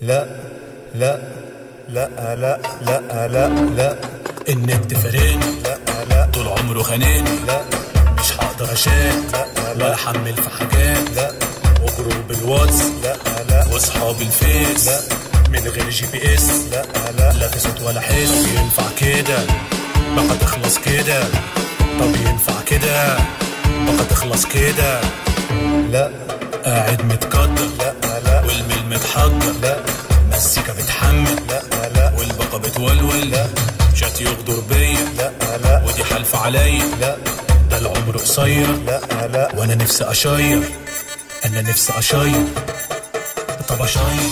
لا لا لا لا لا لا لا. النت فارقني لا لا. طول عمره خانقني لا. مش هقدر اشات ولا أحمل في حاجات لا. و group الواتس لا لا. وأصحاب الفيس لا. من غير GPS لا لا. لا في صوت ولا حس. ينفع كده؟ بقى تخلص كده. طب ينفع كده؟ بقى تخلص كده. لا. قاعد متقدر. لا. متحضر لا مزيكا بتحمل لا لا والبقى بتولول. لا. شات يغدر بيا. لا لا. ودي حلف عليا. لا ده العمر قصير. لا لا. وأنا نفسي اشير. أنا نفسي اشير. طب اشير.